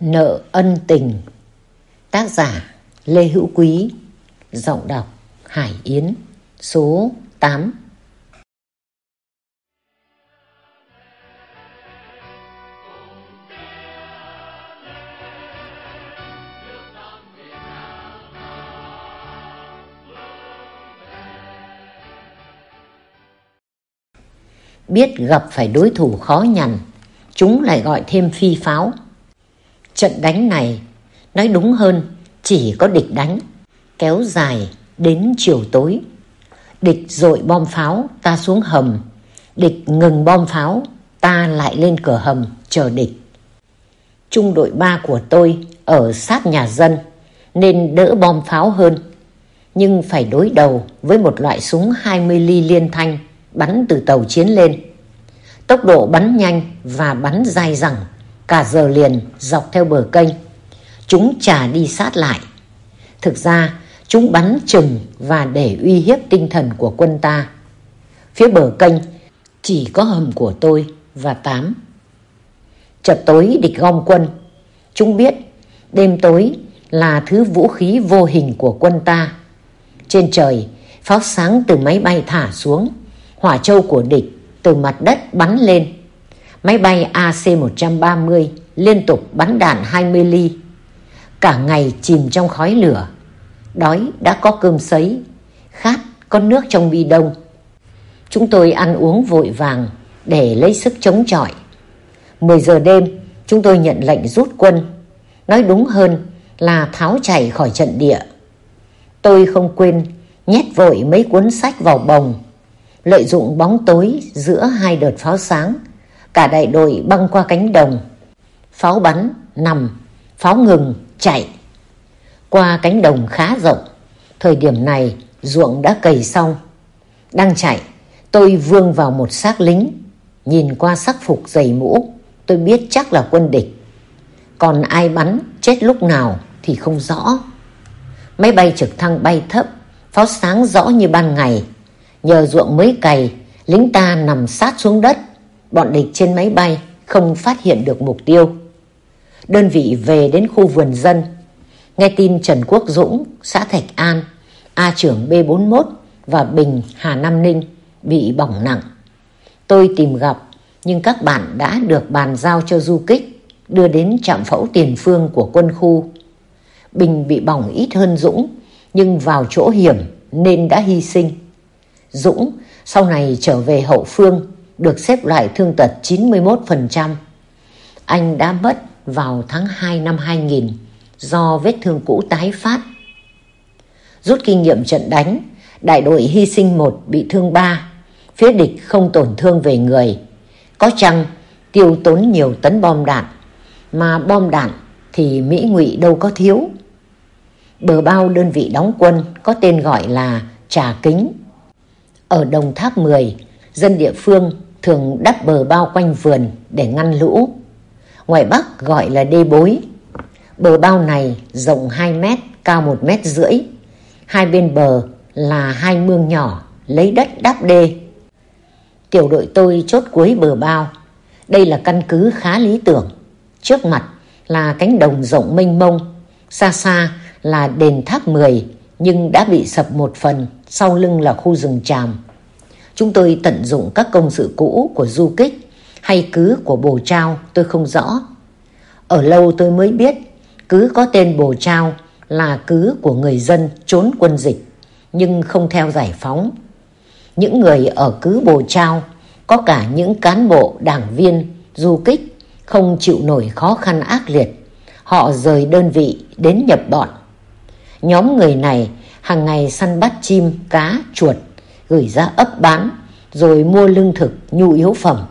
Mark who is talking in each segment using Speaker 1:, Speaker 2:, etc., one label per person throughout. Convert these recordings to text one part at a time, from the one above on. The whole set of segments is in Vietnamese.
Speaker 1: Nợ ân tình. Tác giả Lê Hữu Quý. Giọng đọc Hải Yến. Số 8 Biết gặp phải đối thủ khó nhằn, Chúng lại gọi thêm phi pháo. Trận đánh này, nói đúng hơn, chỉ có địch đánh, kéo dài đến chiều tối. Địch dội bom pháo, ta xuống hầm. Địch ngừng bom pháo, ta lại lên cửa hầm, chờ địch. Trung đội 3 của tôi ở sát nhà dân, nên đỡ bom pháo hơn. Nhưng phải đối đầu với một loại súng 20 ly liên thanh bắn từ tàu chiến lên. Tốc độ bắn nhanh và bắn dai dẳng cả giờ liền dọc theo bờ kênh. Chúng trà đi sát lại. Thực ra, chúng bắn chừng và để uy hiếp tinh thần của quân ta. Phía bờ kênh chỉ có hầm của tôi và Tám. Chợt tối địch gom quân. Chúng biết đêm tối là thứ vũ khí vô hình của quân ta. Trên trời, pháo sáng từ máy bay thả xuống, hỏa châu của địch từ mặt đất bắn lên Máy bay AC-130 liên tục bắn đạn 20 ly. Cả ngày chìm trong khói lửa. Đói đã có cơm sấy, khát có nước trong bi đông. Chúng tôi ăn uống vội vàng để lấy sức chống chọi. 10 giờ đêm, chúng tôi nhận lệnh rút quân. Nói đúng hơn là tháo chạy khỏi trận địa. Tôi không quên nhét vội mấy cuốn sách vào bồng, lợi dụng bóng tối giữa hai đợt pháo sáng Cả đại đội băng qua cánh đồng. Pháo bắn, nằm, pháo ngừng, chạy. Qua cánh đồng khá rộng. Thời điểm này ruộng đã cày xong. Đang chạy, tôi vương vào một xác lính. Nhìn qua sắc phục dày mũ, tôi biết chắc là quân địch. Còn ai bắn, chết lúc nào thì không rõ. Máy bay trực thăng bay thấp, pháo sáng rõ như ban ngày. Nhờ ruộng mới cày, lính ta nằm sát xuống đất bọn địch trên máy bay không phát hiện được mục tiêu. Đơn vị về đến khu vườn dân, nghe tin Trần Quốc Dũng, xã Thạch An, A trưởng B41 và Bình, Hà Nam Ninh bị bỏng nặng. Tôi tìm gặp, nhưng các bạn đã được bàn giao cho du kích, đưa đến trạm phẫu tiền phương của quân khu. Bình bị bỏng ít hơn Dũng, nhưng vào chỗ hiểm nên đã hy sinh. Dũng sau này trở về hậu phương được xếp loại thương tật 91%. Anh đã mất vào tháng 2 năm 2000 do vết thương cũ tái phát. Rút kinh nghiệm trận đánh, đại đội hy sinh một bị thương ba, phía địch không tổn thương về người. Có chăng tiêu tốn nhiều tấn bom đạn, mà bom đạn thì Mỹ ngụy đâu có thiếu. Bờ bao đơn vị đóng quân có tên gọi là Trà Kính. Ở Đồng Tháp 10, dân địa phương thường đắp bờ bao quanh vườn để ngăn lũ. Ngoài Bắc gọi là đê bối. Bờ bao này rộng 2 mét, cao 1 mét rưỡi. Hai bên bờ là hai mương nhỏ, lấy đất đắp đê. Tiểu đội tôi chốt cuối bờ bao. Đây là căn cứ khá lý tưởng. Trước mặt là cánh đồng rộng mênh mông. Xa xa là đền tháp 10 nhưng đã bị sập một phần, sau lưng là khu rừng tràm. Chúng tôi tận dụng các công sự cũ của du kích hay cứ của bồ trao tôi không rõ. Ở lâu tôi mới biết cứ có tên bồ trao là cứ của người dân trốn quân dịch nhưng không theo giải phóng. Những người ở cứ bồ trao có cả những cán bộ, đảng viên, du kích không chịu nổi khó khăn ác liệt. Họ rời đơn vị đến nhập bọn. Nhóm người này hàng ngày săn bắt chim, cá, chuột gửi ra ấp bán, rồi mua lương thực, nhu yếu phẩm.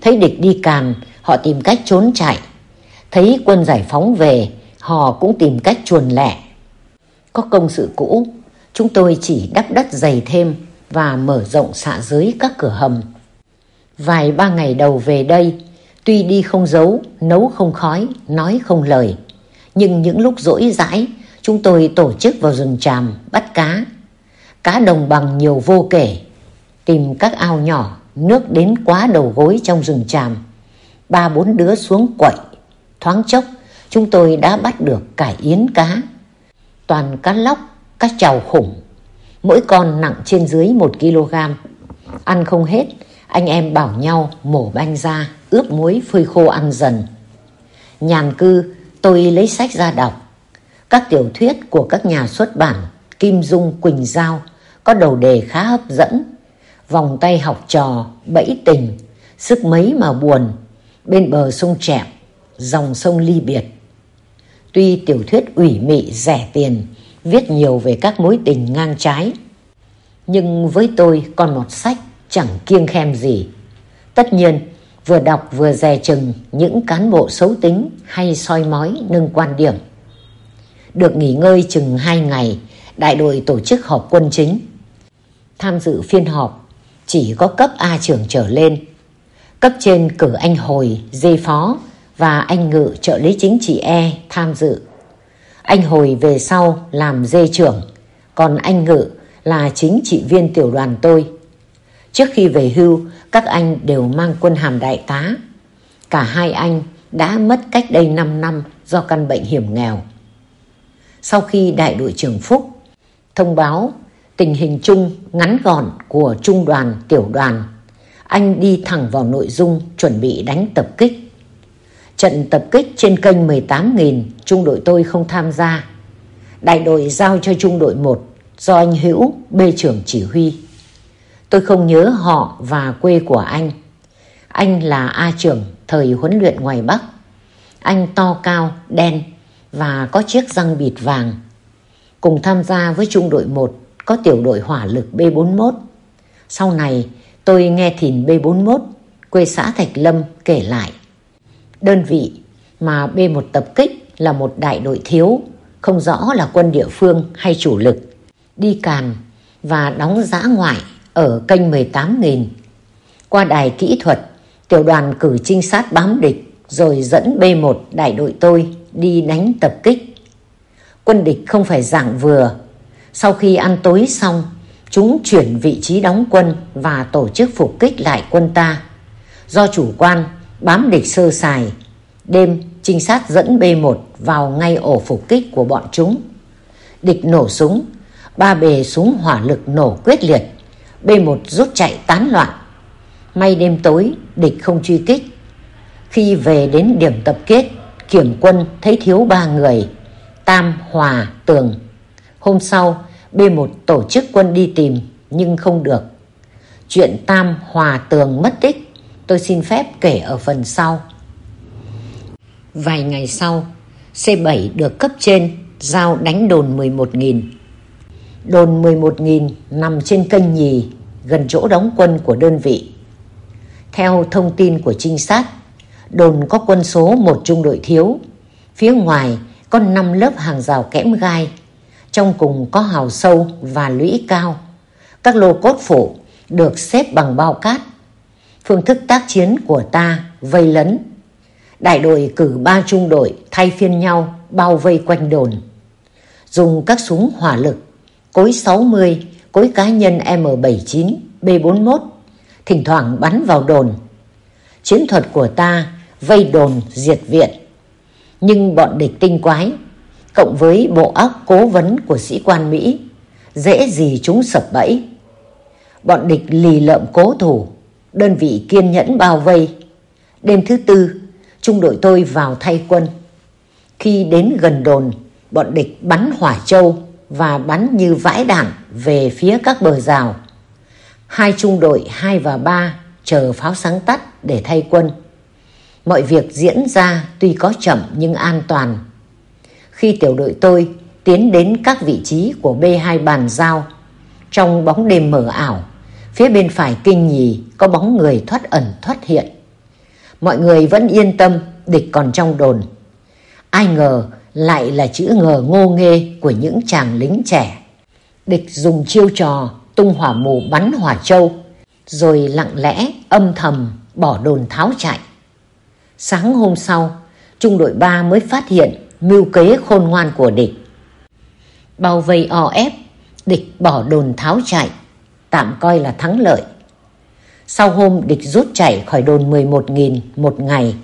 Speaker 1: Thấy địch đi càn, họ tìm cách trốn chạy. Thấy quân giải phóng về, họ cũng tìm cách chuồn lẻ. Có công sự cũ, chúng tôi chỉ đắp đất dày thêm và mở rộng xạ dưới các cửa hầm. Vài ba ngày đầu về đây, tuy đi không giấu, nấu không khói, nói không lời. Nhưng những lúc rỗi rãi, chúng tôi tổ chức vào rừng tràm, bắt cá, Cá đồng bằng nhiều vô kể Tìm các ao nhỏ Nước đến quá đầu gối trong rừng tràm Ba bốn đứa xuống quậy Thoáng chốc chúng tôi đã bắt được cải yến cá. Toàn cá lóc, cá trào khủng, mỗi con nặng trên dưới 1 kg. Ăn không hết, anh em bảo nhau mổ banh ra, ướp muối phơi khô ăn dần. Nhàn cư, tôi lấy sách ra đọc. Các tiểu thuyết của các nhà xuất bản Kim Dung, Quỳnh Giao có đầu đề khá hấp dẫn. Vòng tay học trò, bẫy tình, sức mấy mà buồn, bên bờ sông Trẹm, dòng sông ly biệt. Tuy tiểu thuyết ủy mị rẻ tiền, viết nhiều về các mối tình ngang trái, nhưng với tôi còn một sách chẳng kiêng khem gì. Tất nhiên, vừa đọc vừa dè chừng những cán bộ xấu tính hay soi mói nâng quan điểm. Được nghỉ ngơi chừng hai ngày, đại đội tổ chức họp quân chính. Tham dự phiên họp chỉ có cấp A trưởng trở lên. Cấp trên cử anh Hồi, dê phó và anh Ngự trợ lý chính trị E tham dự. Anh Hồi về sau làm dê trưởng, còn anh Ngự là chính trị viên tiểu đoàn tôi. Trước khi về hưu, các anh đều mang quân hàm đại tá. Cả hai anh đã mất cách đây 5 năm do căn bệnh hiểm nghèo. Sau khi đại đội trưởng Phúc thông báo tình hình chung ngắn gọn của trung đoàn, tiểu đoàn, anh đi thẳng vào nội dung chuẩn bị đánh tập kích. Trận tập kích trên kênh 18.000 trung đội tôi không tham gia. Đại đội giao cho trung đội 1 do anh Hữu, bê trưởng chỉ huy. Tôi không nhớ họ và quê của anh. Anh là A trưởng thời huấn luyện ngoài Bắc. Anh to cao, đen và có chiếc răng bịt vàng. Cùng tham gia với trung đội 1 có tiểu đội hỏa lực B41. Sau này tôi nghe thìn B41 quê xã Thạch Lâm kể lại. Đơn vị mà B1 tập kích là một đại đội thiếu, không rõ là quân địa phương hay chủ lực, đi càn và đóng giã ngoại ở kênh 18.000. Qua đài kỹ thuật, tiểu đoàn cử trinh sát bám địch rồi dẫn B1 đại đội tôi đi đánh tập kích. Quân địch không phải dạng vừa. Sau khi ăn tối xong, chúng chuyển vị trí đóng quân và tổ chức phục kích lại quân ta. Do chủ quan bám địch sơ sài, đêm trinh sát dẫn B1 vào ngay ổ phục kích của bọn chúng. Địch nổ súng, ba bề súng hỏa lực nổ quyết liệt B1 rút chạy tán loạn. May đêm tối, địch không truy kích. Khi về đến điểm tập kết, kiểm quân thấy thiếu ba người, Tam, Hòa, Tường. Hôm sau, B1 tổ chức quân đi tìm, nhưng không được. Chuyện Tam, Hòa, Tường mất tích, tôi xin phép kể ở phần sau. Vài ngày sau, C7 được cấp trên giao đánh đồn 11.000 Đồn 11.000 nằm trên kênh nhì, gần chỗ đóng quân của đơn vị. Theo thông tin của trinh sát, đồn có quân số một trung đội thiếu. Phía ngoài có 5 lớp hàng rào kẽm gai, trong cùng có hào sâu và lũy cao. Các lô cốt phủ được xếp bằng bao cát. Phương thức tác chiến của ta vây lấn. Đại đội cử ba trung đội thay phiên nhau bao vây quanh đồn. Dùng các súng hỏa lực cối 60, cối cá nhân M79, B41, thỉnh thoảng bắn vào đồn. Chiến thuật của ta vây đồn diệt viện. Nhưng bọn địch tinh quái, cộng với bộ óc cố vấn của sĩ quan Mỹ, dễ gì chúng sập bẫy. Bọn địch lì lợm cố thủ, đơn vị kiên nhẫn bao vây. Đêm thứ tư, trung đội tôi vào thay quân. Khi đến gần đồn, bọn địch bắn hỏa châu và bắn như vãi đạn về phía các bờ rào. Hai trung đội 2 và 3 chờ pháo sáng tắt để thay quân. Mọi việc diễn ra tuy có chậm nhưng an toàn. Khi tiểu đội tôi tiến đến các vị trí của B2 bàn giao, trong bóng đêm mờ ảo, phía bên phải kinh nhì có bóng người thoát ẩn thoát hiện. Mọi người vẫn yên tâm địch còn trong đồn. Ai ngờ lại là chữ ngờ ngô nghê của những chàng lính trẻ. Địch dùng chiêu trò tung hỏa mù bắn hỏa châu, rồi lặng lẽ âm thầm bỏ đồn tháo chạy. Sáng hôm sau, trung đội 3 mới phát hiện mưu kế khôn ngoan của địch. Bao vây o ép, địch bỏ đồn tháo chạy, tạm coi là thắng lợi. Sau hôm địch rút chạy khỏi đồn 11.000 một ngày,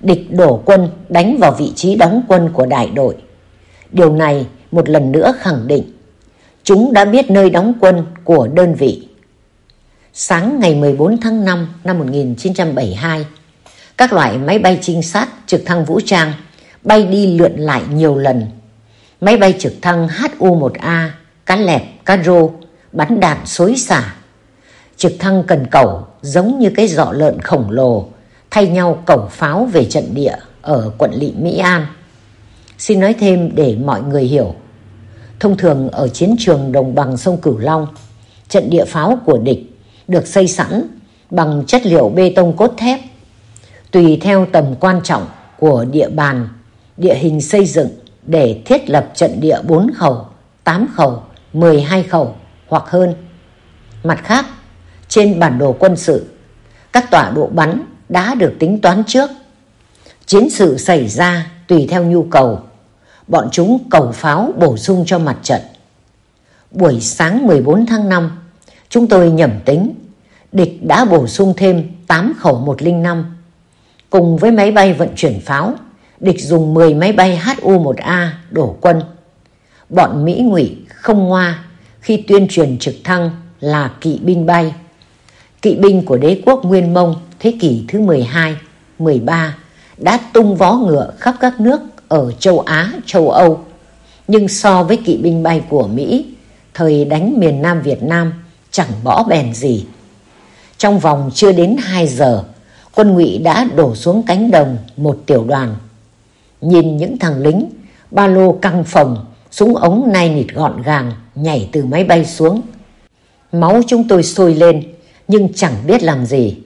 Speaker 1: địch đổ quân đánh vào vị trí đóng quân của đại đội. Điều này một lần nữa khẳng định chúng đã biết nơi đóng quân của đơn vị. Sáng ngày 14 tháng 5 năm 1972, các loại máy bay trinh sát trực thăng vũ trang bay đi lượn lại nhiều lần. Máy bay trực thăng HU-1A, cá lẹp, cá rô, bắn đạn xối xả. Trực thăng cần cẩu giống như cái giọ lợn khổng lồ, thay nhau cẩu pháo về trận địa ở quận lỵ Mỹ An. Xin nói thêm để mọi người hiểu. Thông thường ở chiến trường đồng bằng sông Cửu Long, trận địa pháo của địch được xây sẵn bằng chất liệu bê tông cốt thép. Tùy theo tầm quan trọng của địa bàn, địa hình xây dựng để thiết lập trận địa 4 khẩu, 8 khẩu, 12 khẩu hoặc hơn. Mặt khác, trên bản đồ quân sự, các tọa độ bắn đã được tính toán trước. Chiến sự xảy ra tùy theo nhu cầu, bọn chúng cầu pháo bổ sung cho mặt trận. Buổi sáng 14 tháng 5, chúng tôi nhẩm tính, địch đã bổ sung thêm 8 khẩu 105. Cùng với máy bay vận chuyển pháo, địch dùng 10 máy bay HU-1A đổ quân. Bọn Mỹ ngụy không ngoa khi tuyên truyền trực thăng là kỵ binh bay. Kỵ binh của đế quốc Nguyên Mông thế kỷ thứ 12, 13 đã tung vó ngựa khắp các nước ở châu Á, châu Âu. Nhưng so với kỵ binh bay của Mỹ, thời đánh miền Nam Việt Nam chẳng bỏ bèn gì. Trong vòng chưa đến 2 giờ, quân ngụy đã đổ xuống cánh đồng một tiểu đoàn. Nhìn những thằng lính, ba lô căng phồng, súng ống nai nịt gọn gàng, nhảy từ máy bay xuống. Máu chúng tôi sôi lên, nhưng chẳng biết làm gì.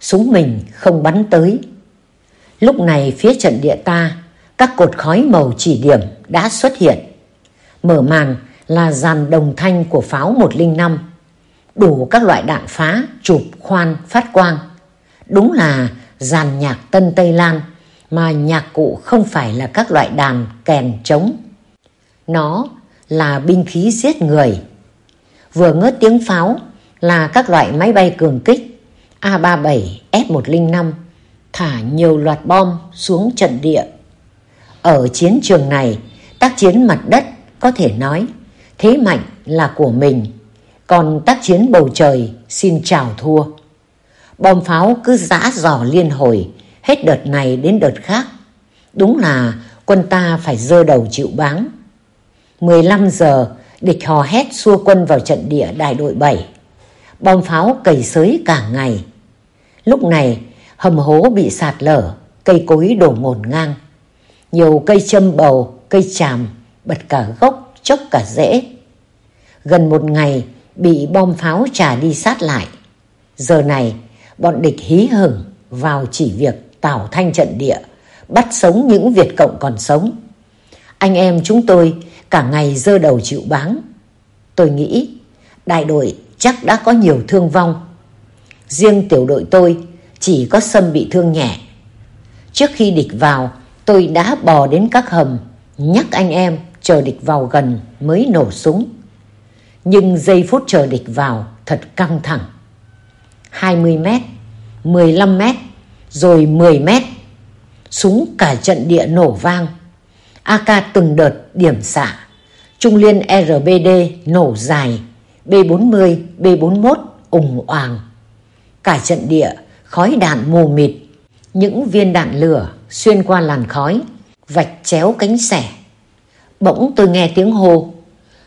Speaker 1: Súng mình không bắn tới. Lúc này phía trận địa ta, các cột khói màu chỉ điểm đã xuất hiện. Mở màn là dàn đồng thanh của pháo 105, đủ các loại đạn phá, chụp, khoan, phát quang. Đúng là dàn nhạc Tân Tây Lan, mà nhạc cụ không phải là các loại đàn kèn trống. Nó là binh khí giết người. Vừa ngớt tiếng pháo là các loại máy bay cường kích A-37, F-105 thả nhiều loạt bom xuống trận địa. Ở chiến trường này, tác chiến mặt đất có thể nói thế mạnh là của mình, còn tác chiến bầu trời xin chào thua. Bom pháo cứ giã giỏ liên hồi, hết đợt này đến đợt khác. Đúng là quân ta phải dơ đầu chịu báng. 15 giờ, địch hò hét xua quân vào trận địa đại đội 7. Bom pháo cầy sới cả ngày. Lúc này, hầm hố bị sạt lở, cây cối đổ ngổn ngang. Nhiều cây châm bầu, cây tràm, bật cả gốc, chốc cả rễ. Gần một ngày bị bom pháo trả đi sát lại. Giờ này, bọn địch hí hửng vào chỉ việc tảo thanh trận địa, bắt sống những Việt Cộng còn sống. Anh em chúng tôi cả ngày dơ đầu chịu báng. Tôi nghĩ đại đội chắc đã có nhiều thương vong. Riêng tiểu đội tôi chỉ có Sâm bị thương nhẹ. Trước khi địch vào, tôi đã bò đến các hầm, nhắc anh em chờ địch vào gần mới nổ súng. Nhưng giây phút chờ địch vào thật căng thẳng. 20 mét, 15 mét, rồi 10 mét. Súng cả trận địa nổ vang. AK từng đợt điểm xạ. Trung liên RBD nổ dài. B40, B41 ủng oàng. Cả trận địa khói đạn mù mịt. Những viên đạn lửa xuyên qua làn khói, vạch chéo cánh sẻ, Bỗng tôi nghe tiếng hô.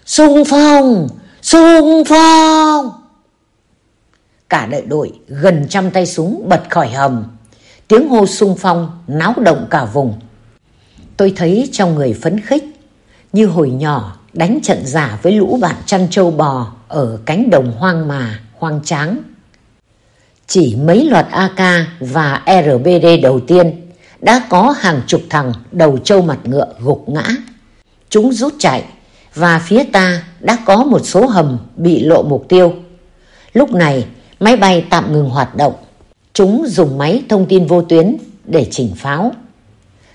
Speaker 1: Xung phong! Xung phong! Cả đại đội gần trăm tay súng bật khỏi hầm. Tiếng hô sung phong náo động cả vùng. Tôi thấy trong người phấn khích, như hồi nhỏ đánh trận giả với lũ bạn chăn trâu bò ở cánh đồng hoang mà, hoang tráng. Chỉ mấy loạt AK và RBD đầu tiên đã có hàng chục thằng đầu trâu mặt ngựa gục ngã. Chúng rút chạy và phía ta đã có một số hầm bị lộ mục tiêu. Lúc này máy bay tạm ngừng hoạt động. Chúng dùng máy thông tin vô tuyến để chỉnh pháo.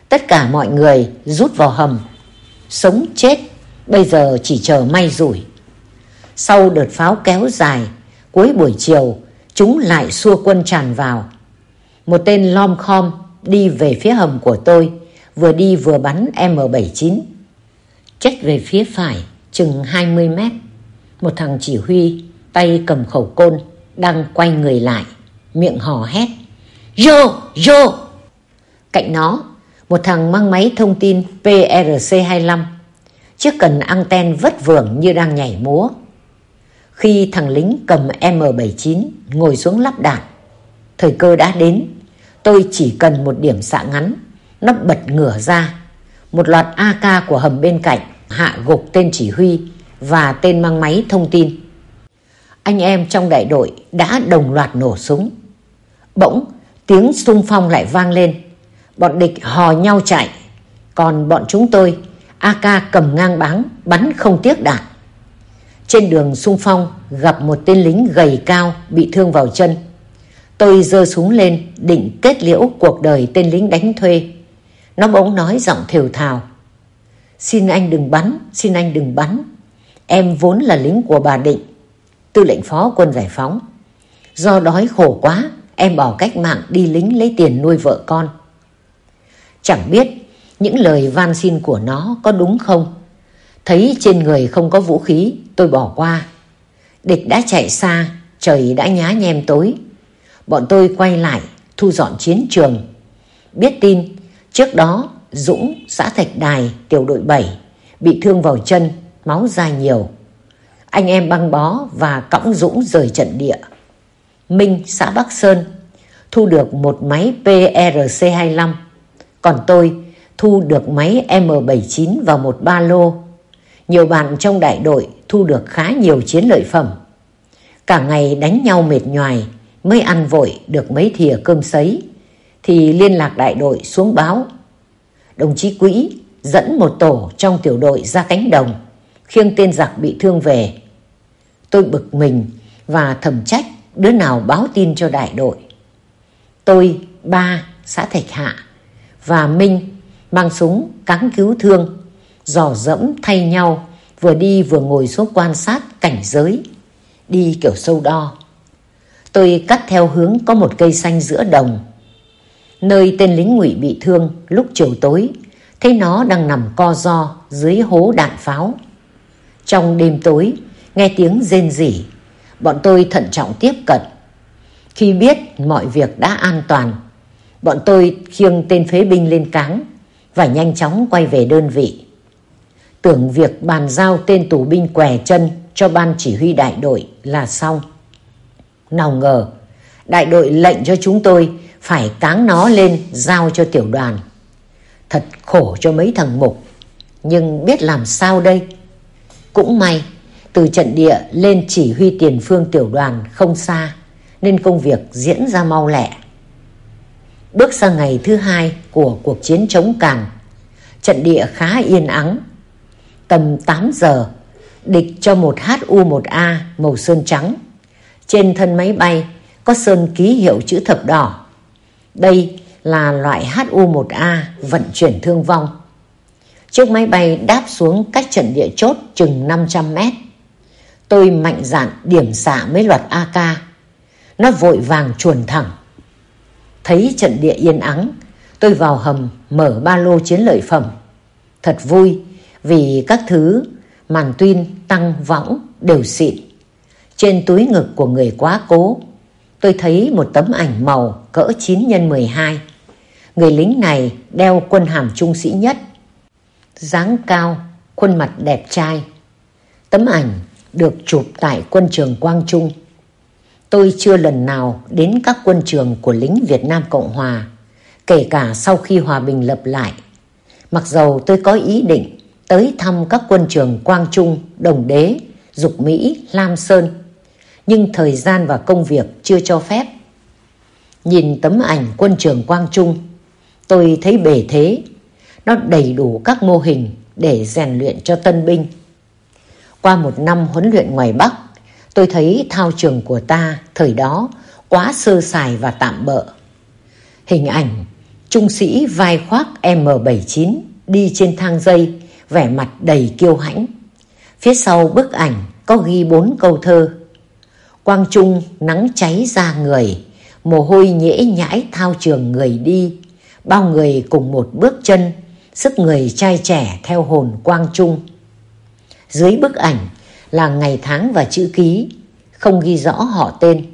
Speaker 1: Tất cả mọi người rút vào hầm. Sống chết bây giờ chỉ chờ may rủi. Sau đợt pháo kéo dài, cuối buổi chiều chúng lại xua quân tràn vào. Một tên lom khom đi về phía hầm của tôi, vừa đi vừa bắn M79. Chết về phía phải, chừng 20 mét. Một thằng chỉ huy, tay cầm khẩu côn, đang quay người lại, miệng hò hét. Vô, vô! Cạnh nó, một thằng mang máy thông tin PRC-25, chiếc cần anten vất vưởng như đang nhảy múa. Khi thằng lính cầm M79 ngồi xuống lắp đạn, thời cơ đã đến, tôi chỉ cần một điểm xạ ngắn, nó bật ngửa ra. Một loạt AK của hầm bên cạnh hạ gục tên chỉ huy và tên mang máy thông tin. Anh em trong đại đội đã đồng loạt nổ súng. Bỗng tiếng xung phong lại vang lên. Bọn địch hò nhau chạy. Còn bọn chúng tôi AK cầm ngang báng bắn không tiếc đạn. Trên đường xung phong gặp một tên lính gầy cao bị thương vào chân. Tôi giơ súng lên định kết liễu cuộc đời tên lính đánh thuê. Nó bỗng nói giọng thều thào. Xin anh đừng bắn, xin anh đừng bắn. Em vốn là lính của bà Định, tư lệnh phó quân giải phóng. Do đói khổ quá, em bỏ cách mạng đi lính lấy tiền nuôi vợ con. Chẳng biết những lời van xin của nó có đúng không? Thấy trên người không có vũ khí, tôi bỏ qua. Địch đã chạy xa, trời đã nhá nhem tối. Bọn tôi quay lại, thu dọn chiến trường. Biết tin, trước đó Dũng, xã Thạch Đài, tiểu đội 7, bị thương vào chân, máu ra nhiều. Anh em băng bó và cõng Dũng rời trận địa. Minh, xã Bắc Sơn, thu được một máy PRC-25, còn tôi thu được máy M79 và một ba lô. Nhiều bạn trong đại đội thu được khá nhiều chiến lợi phẩm. Cả ngày đánh nhau mệt nhoài mới ăn vội được mấy thìa cơm sấy thì liên lạc đại đội xuống báo đồng chí Quỹ dẫn một tổ trong tiểu đội ra cánh đồng, khiêng tên giặc bị thương về. Tôi bực mình và thầm trách đứa nào báo tin cho đại đội. Tôi, ba, xã Thạch Hạ và Minh mang súng cắn cứu thương, dò dẫm thay nhau, vừa đi vừa ngồi xuống quan sát cảnh giới, đi kiểu sâu đo. Tôi cắt theo hướng có một cây xanh giữa đồng nơi tên lính ngụy bị thương lúc chiều tối, thấy nó đang nằm co ro dưới hố đạn pháo. Trong đêm tối, nghe tiếng rên rỉ, bọn tôi thận trọng tiếp cận. Khi biết mọi việc đã an toàn, bọn tôi khiêng tên phế binh lên cáng và nhanh chóng quay về đơn vị. Tưởng việc bàn giao tên tù binh què chân cho ban chỉ huy đại đội là xong. Nào ngờ, đại đội lệnh cho chúng tôi phải cáng nó lên giao cho tiểu đoàn. Thật khổ cho mấy thằng mục, nhưng biết làm sao đây? Cũng may, từ trận địa lên chỉ huy tiền phương tiểu đoàn không xa, nên công việc diễn ra mau lẹ. Bước sang ngày thứ hai của cuộc chiến chống càn, trận địa khá yên ắng. Tầm 8 giờ, địch cho một HU-1A màu sơn trắng. Trên thân máy bay có sơn ký hiệu chữ thập đỏ đây là loại HU-1A vận chuyển thương vong. Chiếc máy bay đáp xuống cách trận địa chốt chừng 500 mét. Tôi mạnh dạn điểm xả mấy loạt AK. Nó vội vàng chuồn thẳng. Thấy trận địa yên ắng, tôi vào hầm mở ba lô chiến lợi phẩm. Thật vui vì các thứ màn tuyên, tăng, võng đều xịn. Trên túi ngực của người quá cố tôi thấy một tấm ảnh màu cỡ 9 x 12. Người lính này đeo quân hàm trung sĩ nhất. dáng cao, khuôn mặt đẹp trai. Tấm ảnh được chụp tại quân trường Quang Trung. Tôi chưa lần nào đến các quân trường của lính Việt Nam Cộng Hòa, kể cả sau khi hòa bình lập lại. Mặc dầu tôi có ý định tới thăm các quân trường Quang Trung, Đồng Đế, Dục Mỹ, Lam Sơn, nhưng thời gian và công việc chưa cho phép. Nhìn tấm ảnh quân trường Quang Trung, tôi thấy bề thế, nó đầy đủ các mô hình để rèn luyện cho tân binh. Qua một năm huấn luyện ngoài Bắc, tôi thấy thao trường của ta thời đó quá sơ sài và tạm bợ. Hình ảnh trung sĩ vai khoác M79 đi trên thang dây, vẻ mặt đầy kiêu hãnh. Phía sau bức ảnh có ghi bốn câu thơ Quang Trung nắng cháy ra người, mồ hôi nhễ nhãi thao trường người đi, Bao người cùng một bước chân, sức người trai trẻ theo hồn quang trung. Dưới bức ảnh là ngày tháng và chữ ký, không ghi rõ họ tên.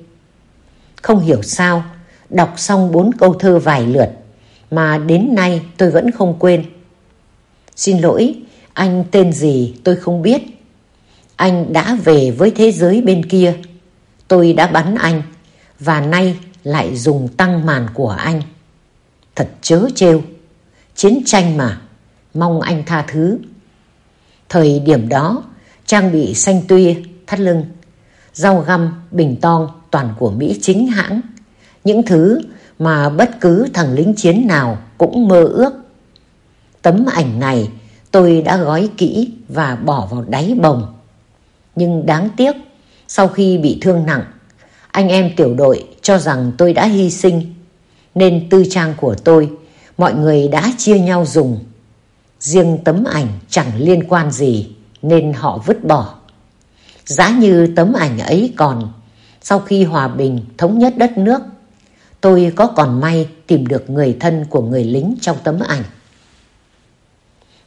Speaker 1: Không hiểu sao, đọc xong bốn câu thơ vài lượt, mà đến nay tôi vẫn không quên. Xin lỗi, anh tên gì tôi không biết. Anh đã về với thế giới bên kia. Tôi đã bắn anh, và nay lại dùng tăng màn của anh. Thật chớ trêu, chiến tranh mà, mong anh tha thứ. Thời điểm đó, trang bị xanh tuya, thắt lưng, rau găm, bình tong toàn của Mỹ chính hãng. Những thứ mà bất cứ thằng lính chiến nào cũng mơ ước. Tấm ảnh này tôi đã gói kỹ và bỏ vào đáy bồng. Nhưng đáng tiếc, sau khi bị thương nặng, anh em tiểu đội cho rằng tôi đã hy sinh, nên tư trang của tôi mọi người đã chia nhau dùng. Riêng tấm ảnh chẳng liên quan gì nên họ vứt bỏ. Giá như tấm ảnh ấy còn, sau khi hòa bình thống nhất đất nước, tôi có còn may tìm được người thân của người lính trong tấm ảnh.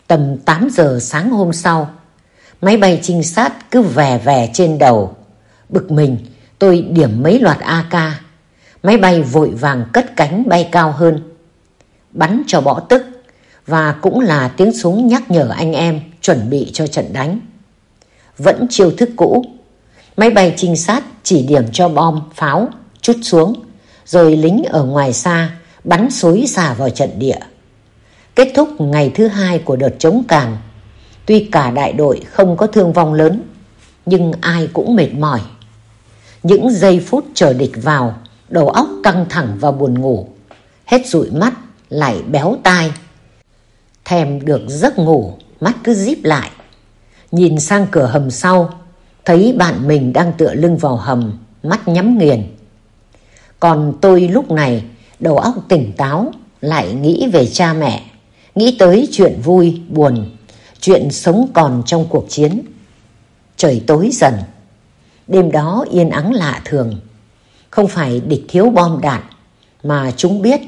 Speaker 1: Tầm 8 giờ sáng hôm sau, máy bay trinh sát cứ vè vè trên đầu. Bực mình, tôi điểm mấy loạt AK. Máy bay vội vàng cất cánh bay cao hơn. Bắn cho bỏ tức và cũng là tiếng súng nhắc nhở anh em chuẩn bị cho trận đánh. Vẫn chiêu thức cũ, máy bay trinh sát chỉ điểm cho bom, pháo, chút xuống, rồi lính ở ngoài xa bắn xối xả vào trận địa. Kết thúc ngày thứ hai của đợt chống càn, tuy cả đại đội không có thương vong lớn, nhưng ai cũng mệt mỏi. Những giây phút chờ địch vào, đầu óc căng thẳng và buồn ngủ, hết dụi mắt lại béo tai. Thèm được giấc ngủ, mắt cứ díp lại. Nhìn sang cửa hầm sau, thấy bạn mình đang tựa lưng vào hầm, mắt nhắm nghiền. Còn tôi lúc này, đầu óc tỉnh táo, lại nghĩ về cha mẹ, nghĩ tới chuyện vui, buồn, chuyện sống còn trong cuộc chiến. Trời tối dần, đêm đó yên ắng lạ thường. Không phải địch thiếu bom đạn, mà chúng biết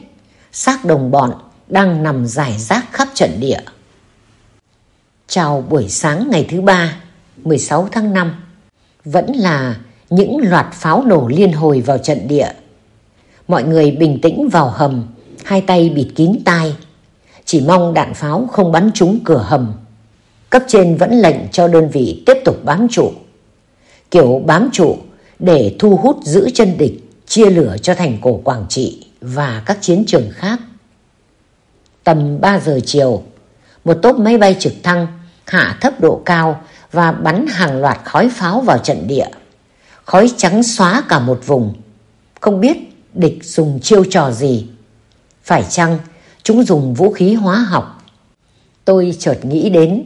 Speaker 1: xác đồng bọn đang nằm rải rác khắp trận địa. Chào buổi sáng ngày thứ ba, 16 tháng 5, vẫn là những loạt pháo nổ liên hồi vào trận địa. Mọi người bình tĩnh vào hầm, hai tay bịt kín tai, chỉ mong đạn pháo không bắn trúng cửa hầm. Cấp trên vẫn lệnh cho đơn vị tiếp tục bám trụ. Kiểu bám trụ để thu hút giữ chân địch, chia lửa cho thành cổ Quảng Trị và các chiến trường khác. Tầm 3 giờ chiều, một tốp máy bay trực thăng hạ thấp độ cao và bắn hàng loạt khói pháo vào trận địa. Khói trắng xóa cả một vùng. Không biết địch dùng chiêu trò gì. Phải chăng chúng dùng vũ khí hóa học? Tôi chợt nghĩ đến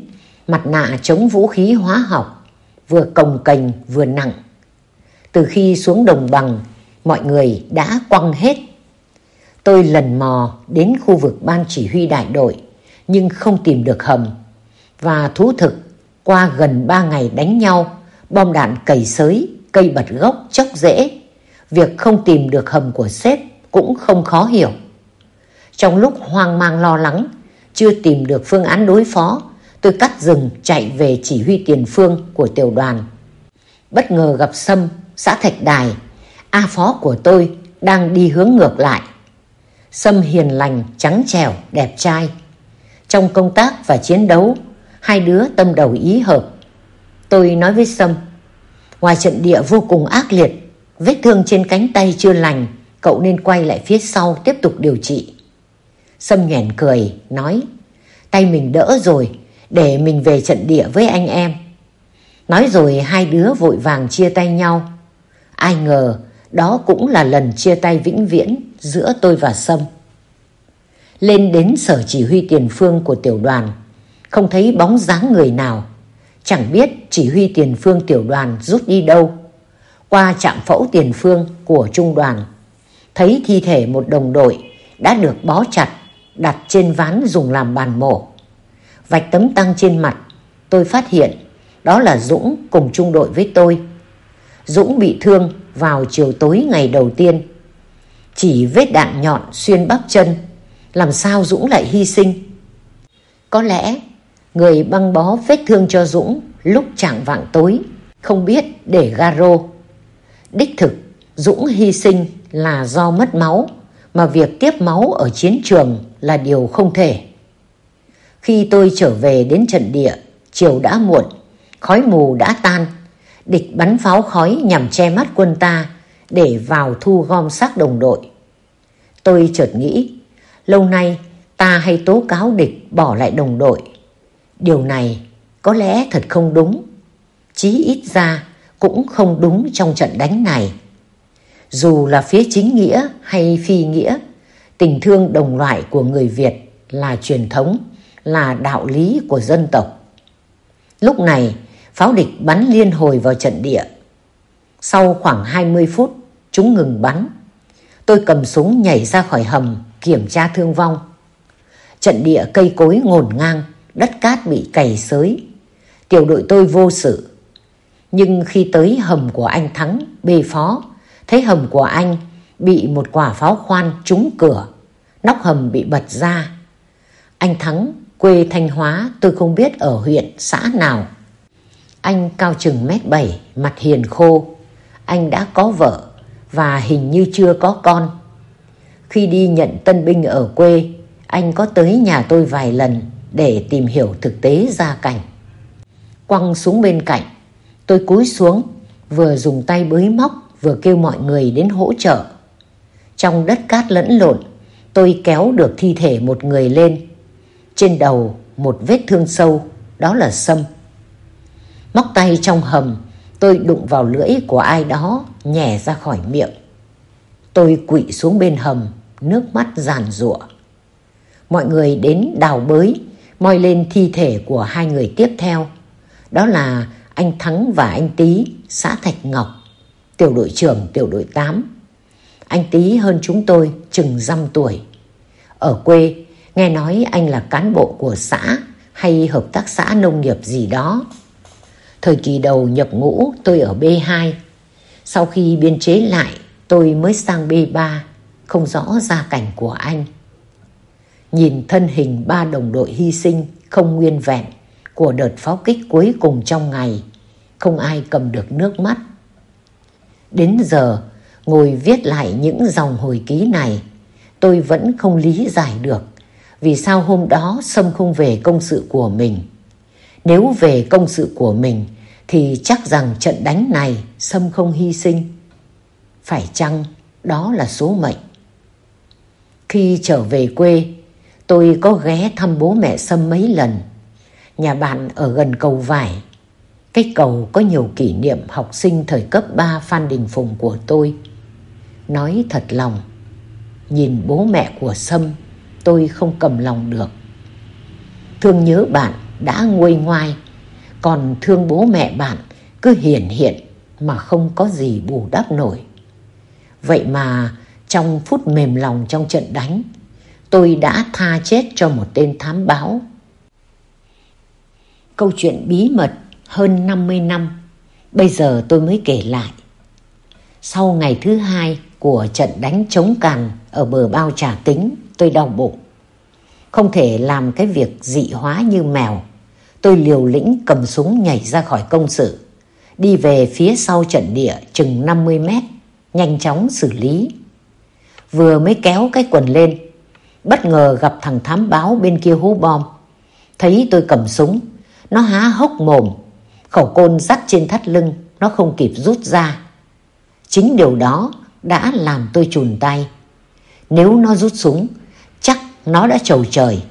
Speaker 1: mặt nạ chống vũ khí hóa học, vừa cồng cành vừa nặng. Từ khi xuống đồng bằng, mọi người đã quăng hết. Tôi lần mò đến khu vực ban chỉ huy đại đội, nhưng không tìm được hầm. Và thú thực, qua gần ba ngày đánh nhau, bom đạn cầy sới, cây bật gốc, chốc rễ. Việc không tìm được hầm của sếp cũng không khó hiểu. Trong lúc hoang mang lo lắng, chưa tìm được phương án đối phó, tôi cắt rừng chạy về chỉ huy tiền phương của tiểu đoàn. Bất ngờ gặp Sâm, xã Thạch Đài, A phó của tôi đang đi hướng ngược lại. Sâm hiền lành, trắng trẻo, đẹp trai. Trong công tác và chiến đấu, hai đứa tâm đầu ý hợp. Tôi nói với Sâm, ngoài trận địa vô cùng ác liệt, vết thương trên cánh tay chưa lành, cậu nên quay lại phía sau tiếp tục điều trị. Sâm nhoẻn cười, nói, tay mình đỡ rồi, để mình về trận địa với anh em. Nói rồi hai đứa vội vàng chia tay nhau. Ai ngờ đó cũng là lần chia tay vĩnh viễn giữa tôi và Sâm. Lên đến sở chỉ huy tiền phương của tiểu đoàn, không thấy bóng dáng người nào. Chẳng biết chỉ huy tiền phương tiểu đoàn rút đi đâu. Qua trạm phẫu tiền phương của trung đoàn, thấy thi thể một đồng đội đã được bó chặt, đặt trên ván dùng làm bàn mổ. Vạch tấm tăng trên mặt, tôi phát hiện đó là Dũng cùng trung đội với tôi. Dũng bị thương vào chiều tối ngày đầu tiên. Chỉ vết đạn nhọn xuyên bắp chân, làm sao Dũng lại hy sinh? Có lẽ người băng bó vết thương cho Dũng lúc trạng vạng tối, không biết để garo. Đích thực, Dũng hy sinh là do mất máu, mà việc tiếp máu ở chiến trường là điều không thể. Khi tôi trở về đến trận địa, chiều đã muộn, khói mù đã tan, địch bắn pháo khói nhằm che mắt quân ta để vào thu gom xác đồng đội. Tôi chợt nghĩ, lâu nay ta hay tố cáo địch bỏ lại đồng đội. Điều này có lẽ thật không đúng, chí ít ra cũng không đúng trong trận đánh này. Dù là phía chính nghĩa hay phi nghĩa, tình thương đồng loại của người Việt là truyền thống, là đạo lý của dân tộc. Lúc này, pháo địch bắn liên hồi vào trận địa. Sau khoảng 20 phút, chúng ngừng bắn. Tôi cầm súng nhảy ra khỏi hầm, kiểm tra thương vong. Trận địa cây cối ngổn ngang, đất cát bị cày xới. Tiểu đội tôi vô sự. Nhưng khi tới hầm của anh Thắng, bê phó, thấy hầm của anh bị một quả pháo khoan trúng cửa, nóc hầm bị bật ra. Anh Thắng, quê Thanh Hóa, tôi không biết ở huyện, xã nào. Anh cao chừng mét bảy, mặt hiền khô. Anh đã có vợ và hình như chưa có con. Khi đi nhận tân binh ở quê, anh có tới nhà tôi vài lần để tìm hiểu thực tế gia cảnh. Quăng xuống bên cạnh, tôi cúi xuống, vừa dùng tay bới móc, vừa kêu mọi người đến hỗ trợ. Trong đất cát lẫn lộn, tôi kéo được thi thể một người lên. Trên đầu một vết thương sâu, đó là sâm. Móc tay trong hầm, tôi đụng vào lưỡi của ai đó, nhè ra khỏi miệng. Tôi quỵ xuống bên hầm, nước mắt giàn rụa. Mọi người đến đào bới, moi lên thi thể của hai người tiếp theo. Đó là anh Thắng và anh Tý, xã Thạch Ngọc, tiểu đội trưởng tiểu đội 8. Anh Tý hơn chúng tôi chừng dăm tuổi. Ở quê, nghe nói anh là cán bộ của xã hay hợp tác xã nông nghiệp gì đó. Thời kỳ đầu nhập ngũ tôi ở B2. Sau khi biên chế lại tôi mới sang B3, không rõ gia cảnh của anh. Nhìn thân hình ba đồng đội hy sinh không nguyên vẹn của đợt pháo kích cuối cùng trong ngày, không ai cầm được nước mắt. Đến giờ, ngồi viết lại những dòng hồi ký này, tôi vẫn không lý giải được vì sao hôm đó Sâm không về công sự của mình. Nếu về công sự của mình thì chắc rằng trận đánh này Sâm không hy sinh. Phải chăng đó là số mệnh? Khi trở về quê, tôi có ghé thăm bố mẹ Sâm mấy lần. Nhà bạn ở gần cầu Vải. Cái cầu có nhiều kỷ niệm học sinh thời cấp 3 Phan Đình Phùng của tôi. Nói thật lòng, nhìn bố mẹ của Sâm, tôi không cầm lòng được. Thương nhớ bạn đã nguôi ngoai, còn thương bố mẹ bạn cứ hiển hiện mà không có gì bù đắp nổi. Vậy mà trong phút mềm lòng trong trận đánh, tôi đã tha chết cho một tên thám báo. Câu chuyện bí mật hơn 50 năm, bây giờ tôi mới kể lại. Sau ngày thứ hai của trận đánh chống càn ở bờ bao trà tính, tôi đau bụng. Không thể làm cái việc dị hóa như mèo. Tôi liều lĩnh cầm súng nhảy ra khỏi công sự, đi về phía sau trận địa chừng 50 mét, nhanh chóng xử lý. Vừa mới kéo cái quần lên, bất ngờ gặp thằng thám báo bên kia hú bom. Thấy tôi cầm súng, nó há hốc mồm, khẩu côn dắt trên thắt lưng, nó không kịp rút ra. Chính điều đó đã làm tôi chùn tay. Nếu nó rút súng, chắc nó đã trầu trời.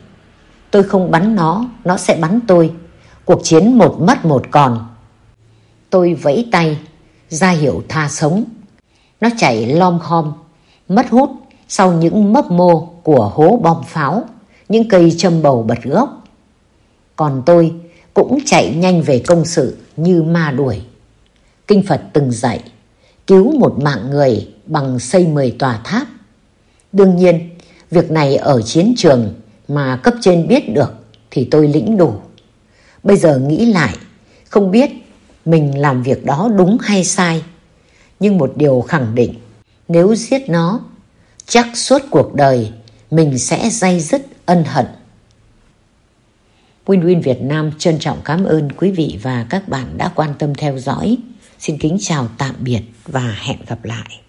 Speaker 1: Tôi không bắn nó, nó sẽ bắn tôi. Cuộc chiến một mất một còn. Tôi vẫy tay, ra hiệu tha sống. Nó chạy lom khom, mất hút sau những mấp mô của hố bom pháo, những cây châm bầu bật gốc. Còn tôi cũng chạy nhanh về công sự như ma đuổi. Kinh Phật từng dạy, cứu một mạng người bằng xây mười tòa tháp. Đương nhiên, việc này ở chiến trường mà cấp trên biết được thì tôi lĩnh đủ. Bây giờ nghĩ lại, không biết mình làm việc đó đúng hay sai. Nhưng một điều khẳng định, nếu giết nó, chắc suốt cuộc đời mình sẽ dây dứt ân hận. Win Win Việt Nam trân trọng cảm ơn quý vị và các bạn đã quan tâm theo dõi. Xin kính chào tạm biệt và hẹn gặp lại.